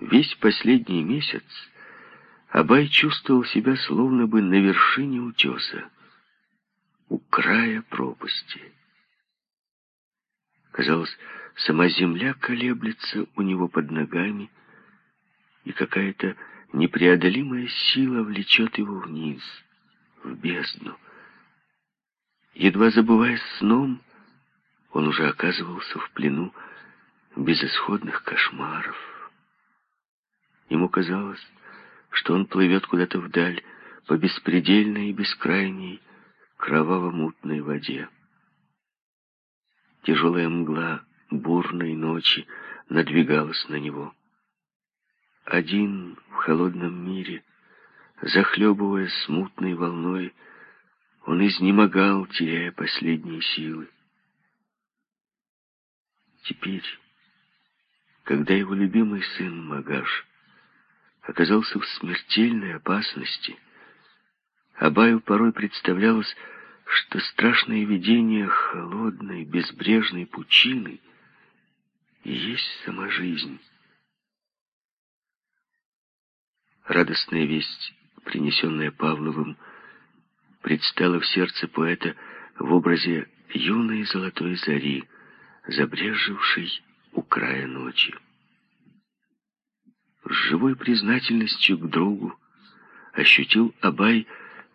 Весь последний месяц Абай чувствовал себя словно бы на вершине утеса, у края пропасти. Казалось, сама земля колеблется у него под ногами, и какая-то непреодолимая сила влечет его вниз, в бездну. Едва забываясь сном, он уже оказывался в плену безысходных кошмаров. Ему казалось, что он плывет куда-то вдаль по беспредельной и бескрайней кроваво-мутной воде. Тяжелая мгла бурной ночи надвигалась на него. Один в холодном мире, захлебывая смутной волной, он изнемогал, теряя последние силы. Теперь, когда его любимый сын Магаш оказался в смертельной опасности, Абаю порой представлялось, что страшное видение холодной, безбрежной пучины и есть сама жизнь. Радостная весть, принесенная Павловым, предстала в сердце поэта в образе юной золотой зари, забрежившей у края ночи. С живой признательностью к другу ощутил Абай,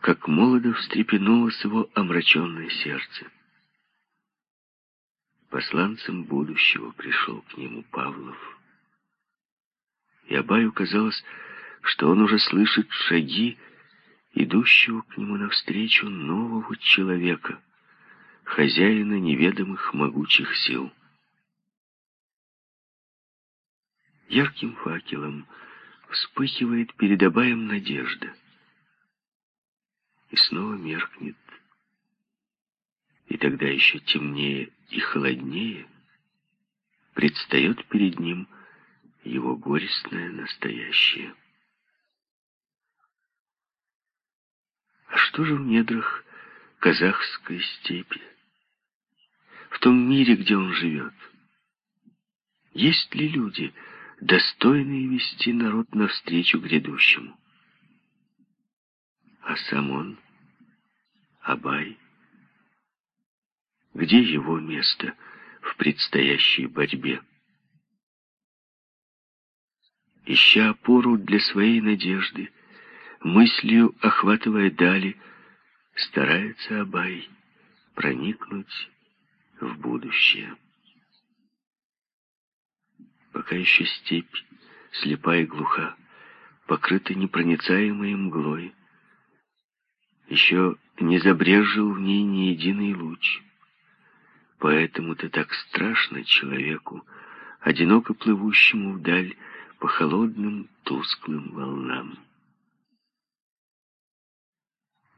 как молодо встрепенулось его омраченное сердце. Посланцем будущего пришел к нему Павлов. И Абаю казалось, что он уже слышит шаги, идущего к нему навстречу нового человека, хозяина неведомых могучих сил. Ярким факелом вспыхивает перед Абаем надежда. И снова меркнет. И тогда еще темнее и холоднее предстает перед ним его горестное настоящее. А что же в недрах казахской степи? В том мире, где он живет? Есть ли люди, достойные вести народ навстречу грядущему? А сам он, Абай, где его место в предстоящей борьбе? Ища опору для своей надежды, мыслью охватывая дали, старается Абай проникнуть в будущее. Еще степь, слепая и глуха, покрыта непроницаемой мглой, еще не забрежил в ней ни единый луч. Поэтому-то так страшно человеку, одиноко плывущему вдаль по холодным тусклым волнам.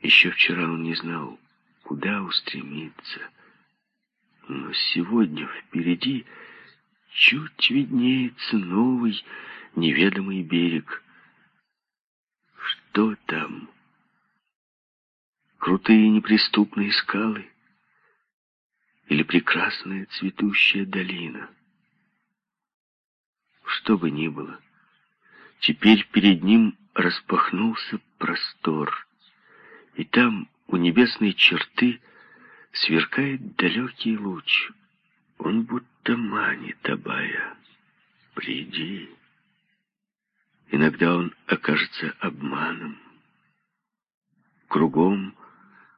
Еще вчера он не знал, куда устремиться. Но сегодня впереди чуть виднеется новый неведомый берег. Что там? Крутые неприступные скалы? Или прекрасная цветущая долина? Что бы ни было, теперь перед ним распахнулся простор — и там, у небесной черты, сверкает далекий луч. Он будто манит Абая. «Приди». Иногда он окажется обманом. Кругом,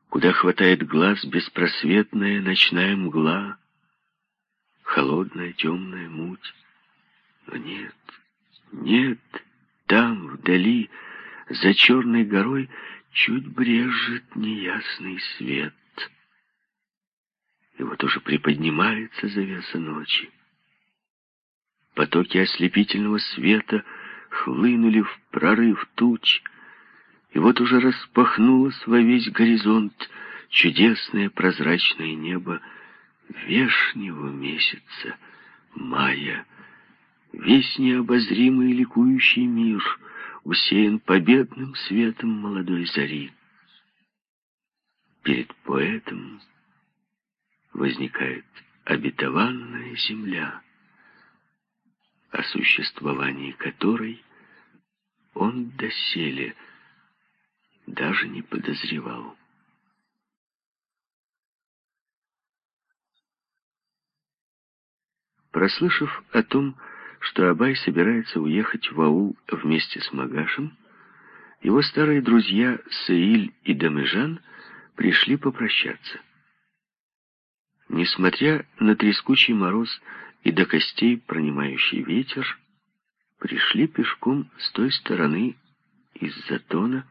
куда хватает глаз беспросветная ночная мгла, холодная темная муть. Но нет, нет, там, вдали, за черной горой, чуть брежет неясный свет. И вот уже приподнимается завеса ночи. Потоки ослепительного света хлынули в прорыв туч, и вот уже распахнулось во весь горизонт чудесное прозрачное небо вешнего месяца, мая, весь необозримый ликующий мир — усеян победным светом молодой зари. Перед поэтом возникает обетованная земля, о существовании которой он доселе даже не подозревал. Прослышав о том, что Абай собирается уехать в аул вместе с Магашем, его старые друзья Саиль и Дамежан пришли попрощаться. Несмотря на трескучий мороз и до костей пронимающий ветер, пришли пешком с той стороны из затона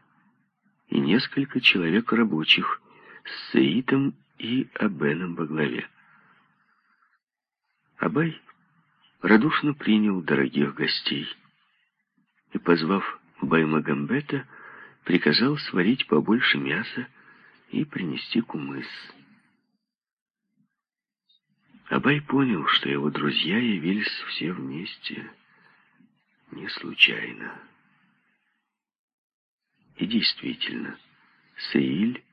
и несколько человек рабочих с Саитом и Абеном во главе. Абай радушно принял дорогих гостей и, позвав Баймагамбета, приказал сварить побольше мяса и принести кумыс. Абай понял, что его друзья явились все вместе не случайно. И действительно, Саиль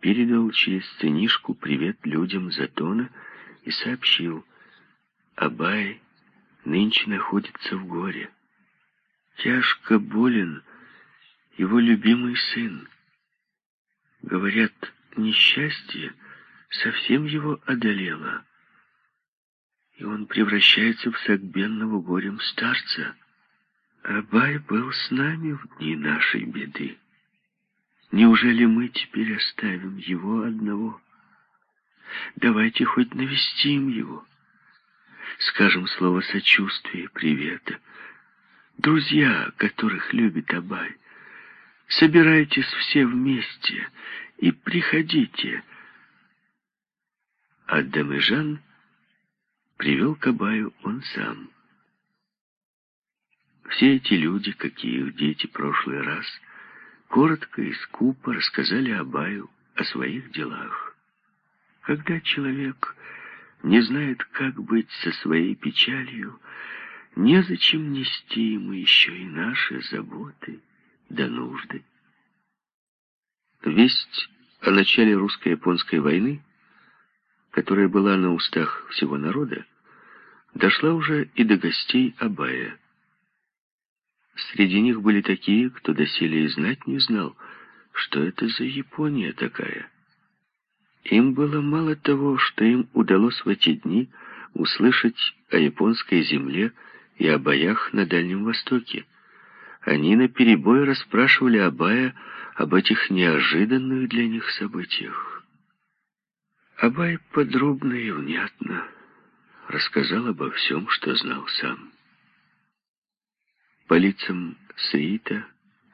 передал через сценишку привет людям Затона и сообщил — Абай нынче находится в горе. Тяжко болен его любимый сын. Говорят, несчастье совсем его одолело, и он превращается в согбенного горем старца. Абай был с нами в дни нашей беды. Неужели мы теперь оставим его одного? Давайте хоть навестим его скажем слово сочувствия, привета. Друзья, которых любит Абай, собирайтесь все вместе и приходите. А Дамежан привел к Абаю он сам. Все эти люди, как и их дети прошлый раз, коротко и скупо рассказали Абаю о своих делах. Когда человек не знает, как быть со своей печалью, незачем нести ему еще и наши заботы да нужды. Весть о начале русско-японской войны, которая была на устах всего народа, дошла уже и до гостей Абая. Среди них были такие, кто доселе и знать не знал, что это за Япония такая — им было мало того, что им удалось в эти дни услышать о японской земле и о боях на Дальнем Востоке. Они наперебой расспрашивали Абая об этих неожиданных для них событиях. Абай подробно и внятно рассказал обо всем, что знал сам. По лицам Саита,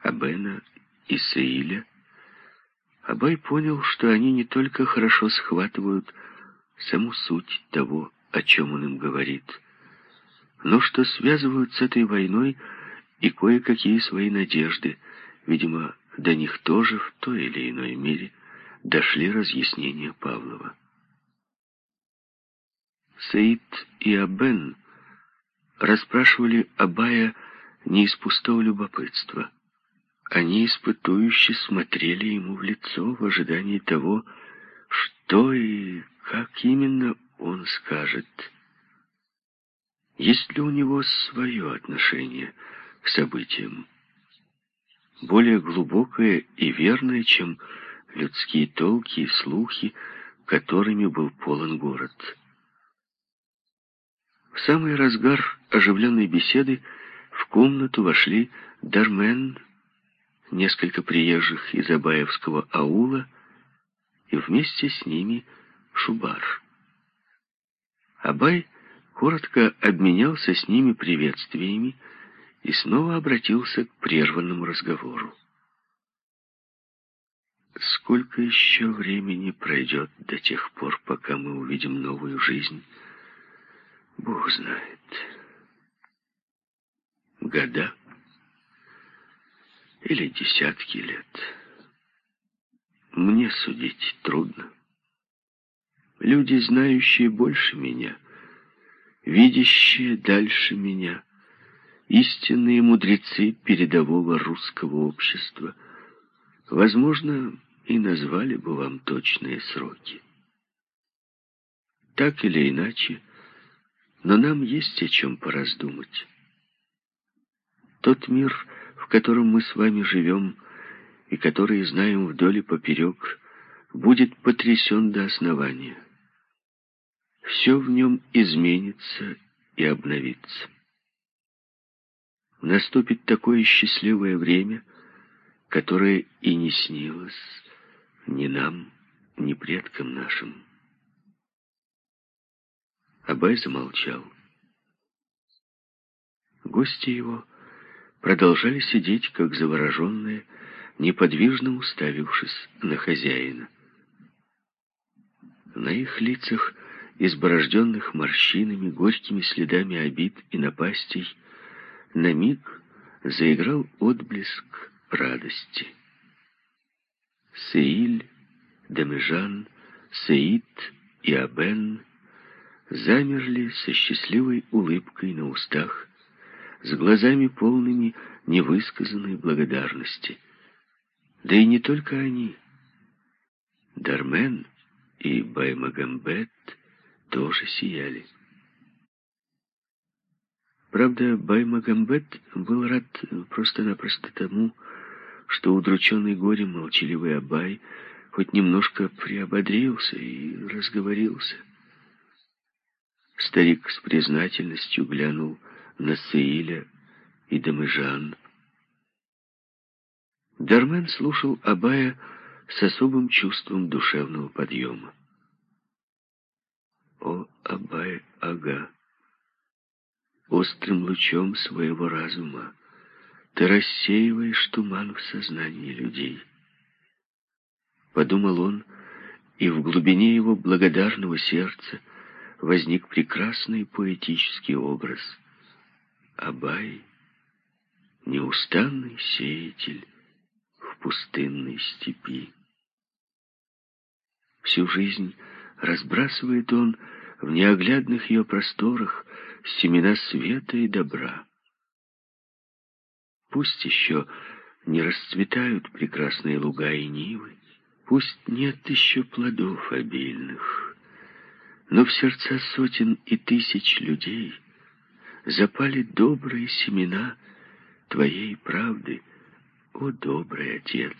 Абена и Саиля Абай понял, что они не только хорошо схватывают саму суть того, о чем он им говорит, но что связывают с этой войной и кое-какие свои надежды. Видимо, до них тоже в той или иной мере дошли разъяснения Павлова. Саид и Абен расспрашивали Абая не из пустого любопытства, они испытующе смотрели ему в лицо в ожидании того, что и как именно он скажет. Есть ли у него свое отношение к событиям, более глубокое и верное, чем людские толки и слухи, которыми был полон город. В самый разгар оживленной беседы в комнату вошли Дармен несколько приезжих из Абаевского аула и вместе с ними Шубар. Абай коротко обменялся с ними приветствиями и снова обратился к прерванному разговору. Сколько еще времени пройдет до тех пор, пока мы увидим новую жизнь, Бог знает. Года или десятки лет. Мне судить трудно. Люди, знающие больше меня, видящие дальше меня, истинные мудрецы передового русского общества, возможно, и назвали бы вам точные сроки. Так или иначе, но нам есть о чем пораздумать. Тот мир, в котором мы с вами живем, и который знаем вдоль и поперек, будет потрясен до основания. Все в нем изменится и обновится. Наступит такое счастливое время, которое и не снилось ни нам, ни предкам нашим. Абай замолчал. Гости его продолжали сидеть, как завороженные, неподвижно уставившись на хозяина. На их лицах, изборожденных морщинами, горькими следами обид и напастей, на миг заиграл отблеск радости. Сеиль, Дамежан, Сеид и Абен замерли со счастливой улыбкой на устах, с глазами полными невысказанной благодарности. Да и не только они. Дармен и Баймагамбет тоже сияли. Правда, Баймагамбет был рад просто-напросто тому, что удрученный горем молчаливый Абай хоть немножко приободрился и разговорился. Старик с признательностью глянул на Саиля и Дамыжан. Дармен слушал Абая с особым чувством душевного подъема. О, Абай-ага! острым лучом своего разума ты рассеиваешь туман в сознании людей. Подумал он, и в глубине его благодарного сердца возник прекрасный поэтический образ. Абай — неустанный сеятель в пустынной степи. Всю жизнь разбрасывает он в неоглядных ее просторах семена света и добра. Пусть еще не расцветают прекрасные луга и нивы, пусть нет еще плодов обильных, но в сердца сотен и тысяч людей запали добрые семена Твоей правды, о добрый Отец.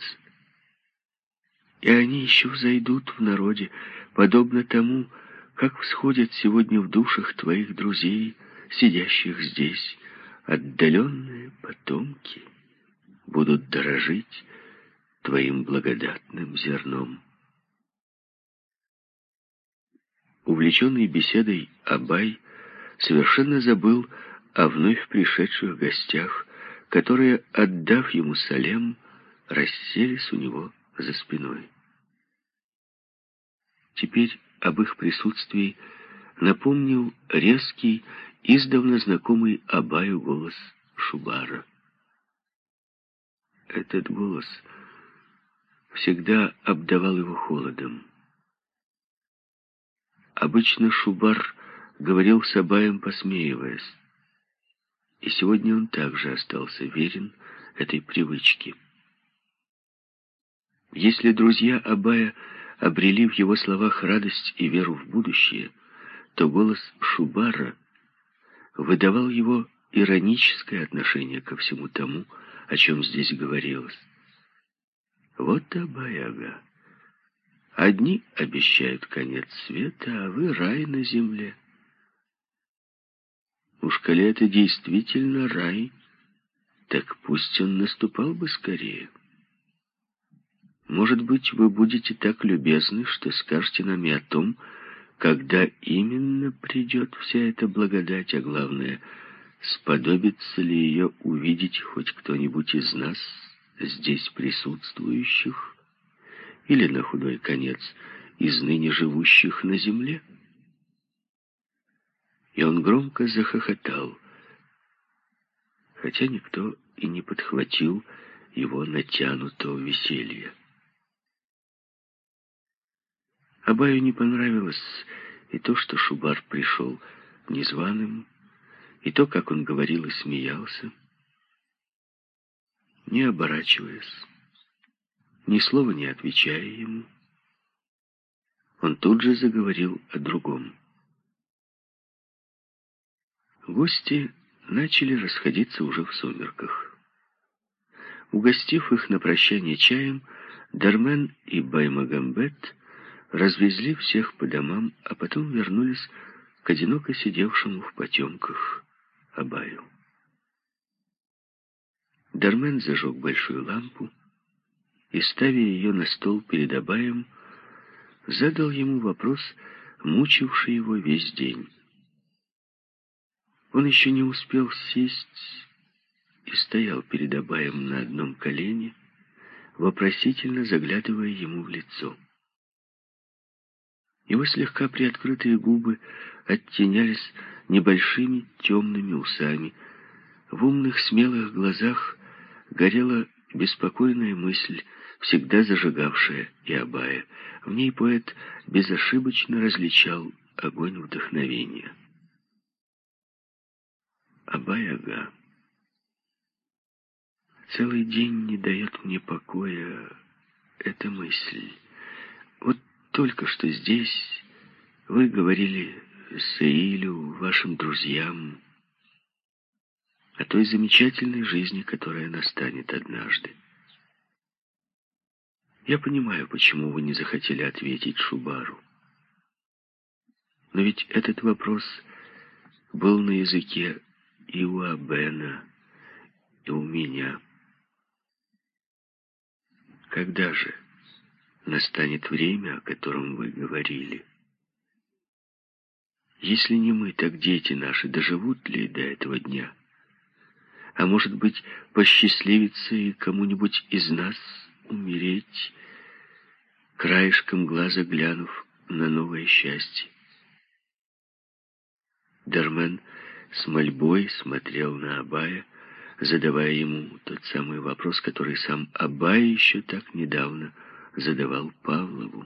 И они еще взойдут в народе, подобно тому, как всходят сегодня в душах твоих друзей, сидящих здесь, отдаленные потомки, будут дорожить твоим благодатным зерном. Увлеченный беседой Абай совершенно забыл о вновь пришедших гостях, которые, отдав ему салем, расселись у него за спиной. Теперь об их присутствии напомнил резкий, издавна знакомый Абаю голос Шубара. Этот голос всегда обдавал его холодом. Обычно Шубар говорил с Абаем, посмеиваясь. И сегодня он также остался верен этой привычке. Если друзья Абая обрели в его словах радость и веру в будущее, то голос Шубара выдавал его ироническое отношение ко всему тому, о чем здесь говорилось. Вот Абаяга. Одни обещают конец света, а вы рай на земле. Уж коли это действительно рай, так пусть он наступал бы скорее. Может быть, вы будете так любезны, что скажете нам и о том, когда именно придет вся эта благодать, а главное, сподобится ли ее увидеть хоть кто-нибудь из нас, здесь присутствующих, или, на худой конец, из ныне живущих на земле? И он громко захохотал, хотя никто и не подхватил его натянутого веселья. Абаю не понравилось и то, что Шубар пришел незваным, и то, как он говорил и смеялся, не оборачиваясь, ни слова не отвечая ему. Он тут же заговорил о другом. Гости начали расходиться уже в сумерках. Угостив их на прощание чаем, Дармен и Баймагамбет развезли всех по домам, а потом вернулись к одиноко сидевшему в потемках Абаю. Дармен зажег большую лампу и, ставя ее на стол перед Абаем, задал ему вопрос, мучивший его весь день. Он еще не успел сесть и стоял перед Абаем на одном колене, вопросительно заглядывая ему в лицо. Его слегка приоткрытые губы оттенялись небольшими темными усами. В умных смелых глазах горела беспокойная мысль, всегда зажигавшая и Абая. В ней поэт безошибочно различал огонь вдохновения. Абай-ага. Целый день не дает мне покоя эта мысль. Вот только что здесь вы говорили Саилю, вашим друзьям, о той замечательной жизни, которая настанет однажды. Я понимаю, почему вы не захотели ответить Шубару. Но ведь этот вопрос был на языке и у Абена, и у меня. Когда же настанет время, о котором вы говорили? Если не мы, так дети наши доживут ли до этого дня? А может быть, посчастливится и кому-нибудь из нас умереть, краешком глаза глянув на новое счастье. Дармен с мольбой смотрел на Абая, задавая ему тот самый вопрос, который сам Абай еще так недавно задавал Павлову.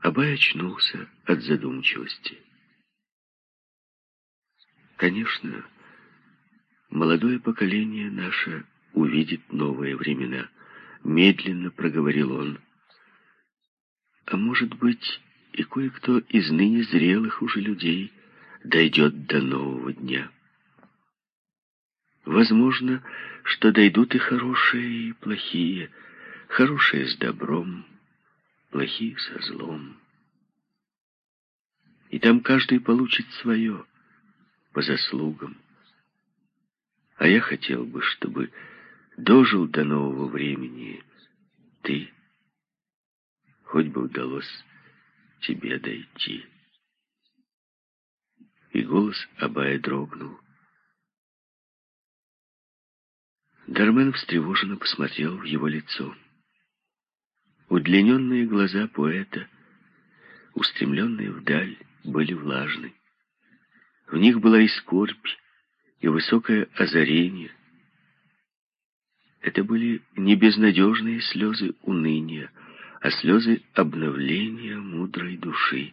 Абай очнулся от задумчивости. Конечно, молодое поколение наше увидит новые времена. Медленно проговорил он. А может быть, и кое-кто из ныне зрелых уже людей дойдет до нового дня. Возможно, что дойдут и хорошие, и плохие, хорошие с добром, плохие со злом. И там каждый получит свое, по заслугам. А я хотел бы, чтобы дожил до нового времени ты, хоть бы удалось тебе дойти. И голос Абая дрогнул. Дармен встревоженно посмотрел в его лицо. Удлиненные глаза поэта, устремленные вдаль, были влажны. В них была и скорбь, и высокое озарение, это были не безнадежные слезы уныния, а слезы обновления мудрой души.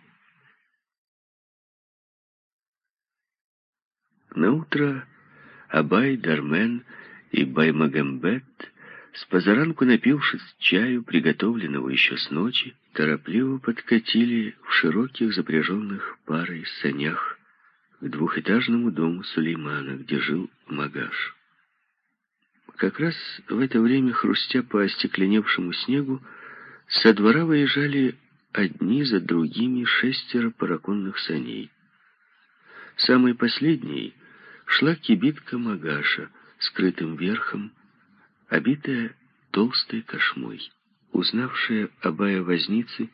На утро Абай, Дармен и Баймагамбет, с позаранку напившись чаю, приготовленного еще с ночи, торопливо подкатили в широких запряженных парой санях к двухэтажному дому Сулеймана, где жил Магаш. Как раз в это время, хрустя по остекленевшему снегу, со двора выезжали одни за другими шестеро параконных саней. Самой последней шла кибитка Магаша, скрытым верхом, обитая толстой кошмой. Узнавшие Абая возницы,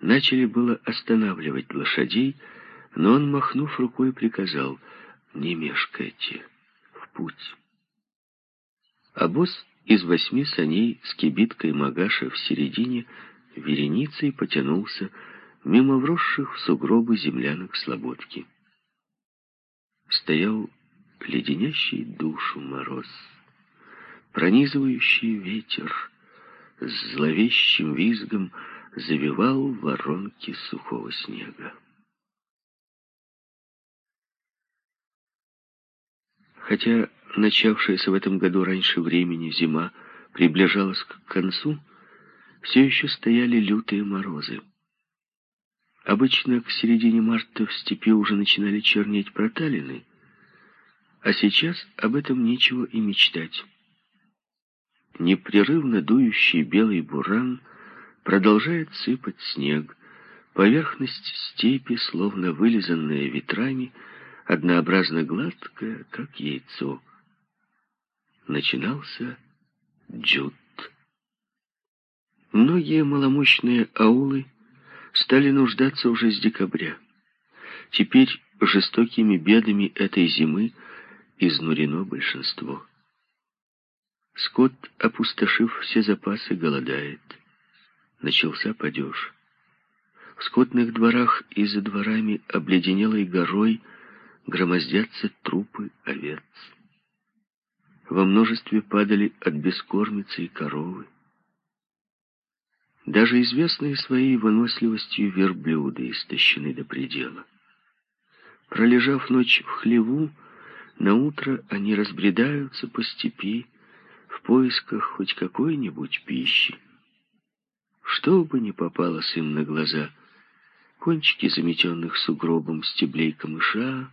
начали было останавливать лошадей, но он, махнув рукой, приказал «Не мешкайте, в путь». А из восьми саней с кибиткой Магаша в середине вереницей потянулся мимо вросших в сугробы землянок слободки. Стоял леденящий душу мороз, пронизывающий ветер, с зловещим визгом завивал воронки сухого снега. Хотя начавшаяся в этом году раньше времени зима приближалась к концу, все еще стояли лютые морозы. Обычно к середине марта в степи уже начинали чернеть проталины, а сейчас об этом нечего и мечтать. Непрерывно дующий белый буран продолжает сыпать снег. Поверхность степи, словно вылизанная ветрами, однообразно гладкая, как яйцо. Начинался джут. Многие маломощные аулы стали нуждаться уже с декабря. Теперь жестокими бедами этой зимы изнурено большинство. Скот, опустошив все запасы, голодает. Начался падеж. В скотных дворах и за дворами обледенелой горой громоздятся трупы овец. Во множестве падали от бескормицы и коровы. Даже известные своей выносливостью верблюды истощены до предела. Пролежав ночь в хлеву, на утро они разбредаются по степи в поисках хоть какой-нибудь пищи. Что бы ни попалось им на глаза, кончики заметенных сугробом стеблей камыша,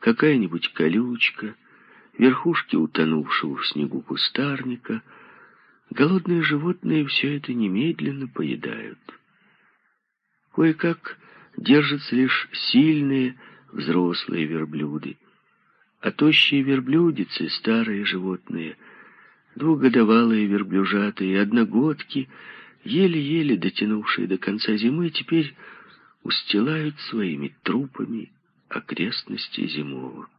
какая-нибудь колючка, верхушки утонувшего в снегу кустарника — Голодные животные все это немедленно поедают. Кое-как держатся лишь сильные взрослые верблюды, а тощие верблюдицы, старые животные, двухгодовалые верблюжатые, одногодки, еле-еле дотянувшие до конца зимы, теперь устилают своими трупами окрестности зимовок.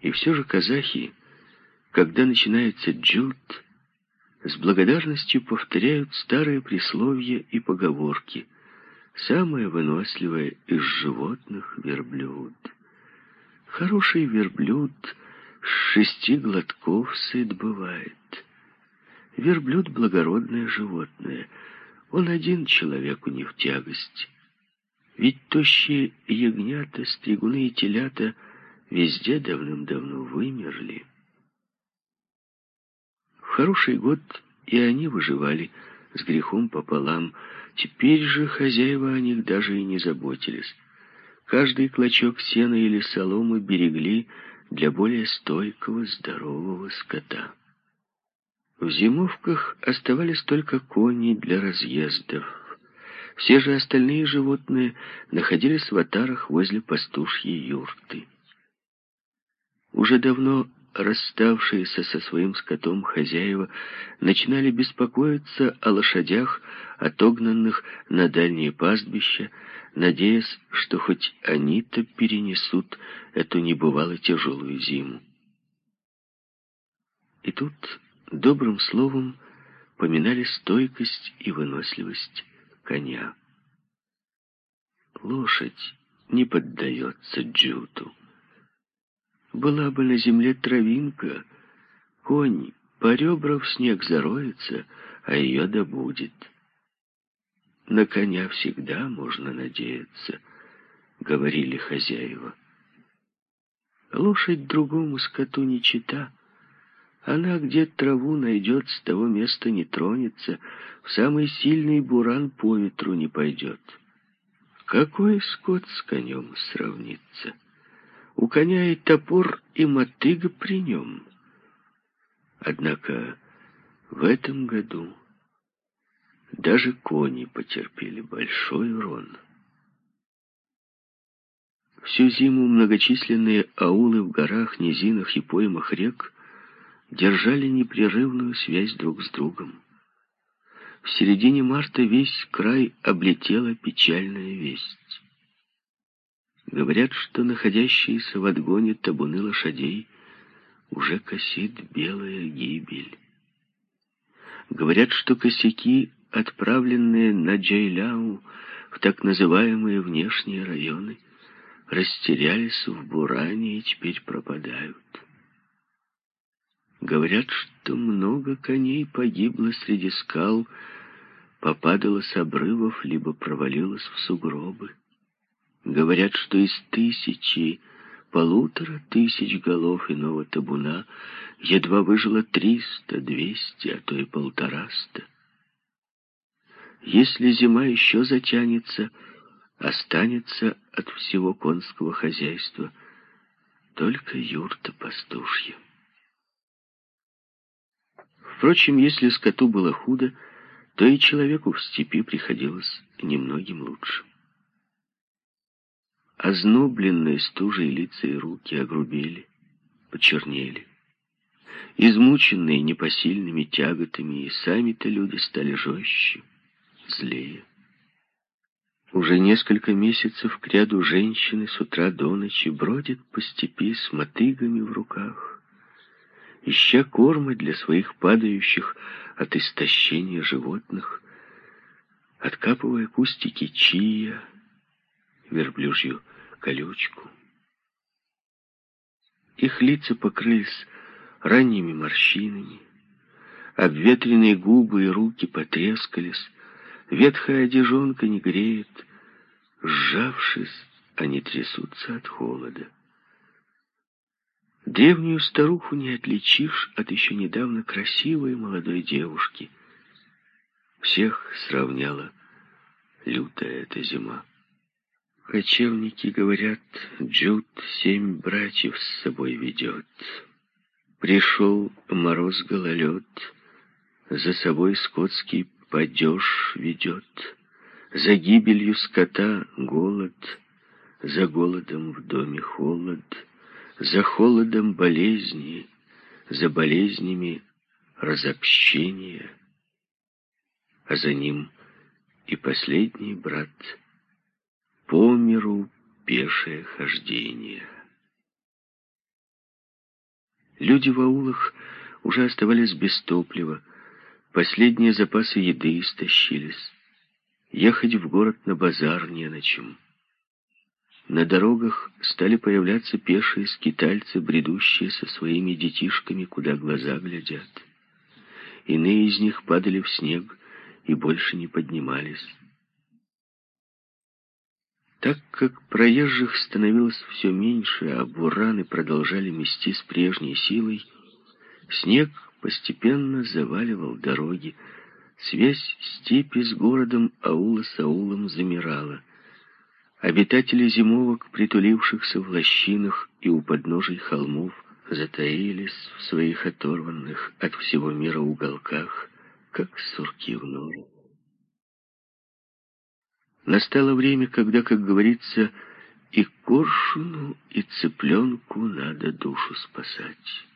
И все же казахи когда начинается джут, с благодарностью повторяют старые присловия и поговорки. Самое выносливое из животных — верблюд. Хороший верблюд с шести глотков сыт бывает. Верблюд — благородное животное. Он один человеку не в тягость. Ведь тощие ягнята, стригуны и телята везде давным-давно вымерли хороший год и они выживали с грехом пополам. Теперь же хозяева о них даже и не заботились. Каждый клочок сена или соломы берегли для более стойкого, здорового скота. В зимовках оставались только кони для разъездов. Все же остальные животные находились в отарах возле пастушьей юрты. Уже давно расставшиеся со своим скотом хозяева начинали беспокоиться о лошадях, отогнанных на дальние пастбища, надеясь, что хоть они-то перенесут эту небывало тяжелую зиму. И тут добрым словом поминали стойкость и выносливость коня. Лошадь не поддается джуту. Была бы на земле травинка, конь по ребра в снег зароется, а ее добудет. На коня всегда можно надеяться, говорили хозяева. Лошадь другому скоту не чита. Она где траву найдет, с того места не тронется, в самый сильный буран по ветру не пойдет. Какой скот с конем сравнится? У коня и топор, и мотыга при нем. Однако в этом году даже кони потерпели большой урон. Всю зиму многочисленные аулы в горах, низинах и поймах рек держали непрерывную связь друг с другом. В середине марта весь край облетела печальная весть. Говорят, что находящиеся в отгоне табуны лошадей уже косит белая гибель. Говорят, что косяки, отправленные на Джайляу в так называемые внешние районы, растерялись в буране и теперь пропадают. Говорят, что много коней погибло среди скал, попадало с обрывов, либо провалилось в сугробы. Говорят, что из тысячи, полутора тысяч голов иного табуна едва выжило триста, двести, а то и полтораста. Если зима еще затянется, останется от всего конского хозяйства только юрта пастушья. Впрочем, если скоту было худо, то и человеку в степи приходилось немногим лучше. Ознобленные стужей лица и руки огрубели, почернели. Измученные непосильными тяготами, и сами-то люди стали жестче, злее. Уже несколько месяцев к ряду женщины с утра до ночи бродят по степи с мотыгами в руках, ища корма для своих падающих от истощения животных, откапывая кустики чия, верблюжью колючку. Их лица покрылись ранними морщинами, обветренные губы и руки потрескались, ветхая одежонка не греет, сжавшись, они трясутся от холода. Древнюю старуху не отличишь от еще недавно красивой молодой девушки. Всех сравняла лютая эта зима. Кочевники говорят, Джуд семь братьев с собой ведет. Пришел мороз-гололед, за собой скотский падеж ведет. За гибелью скота голод, за голодом в доме холод, за холодом болезни, за болезнями разобщение, а за ним и последний брат по миру пешее хождение. Люди в аулах уже оставались без топлива, последние запасы еды истощились. Ехать в город на базар не на чем. На дорогах стали появляться пешие скитальцы, бредущие со своими детишками, куда глаза глядят. Иные из них падали в снег и больше не поднимались. Так как проезжих становилось все меньше, а бураны продолжали мести с прежней силой, снег постепенно заваливал дороги. Связь степи с городом аула с аулом замирала. Обитатели зимовок, притулившихся в лощинах и у подножий холмов, затаились в своих оторванных от всего мира уголках, как сурки в норах. Настало время, когда, как говорится, и коршуну, и цыпленку надо душу спасать.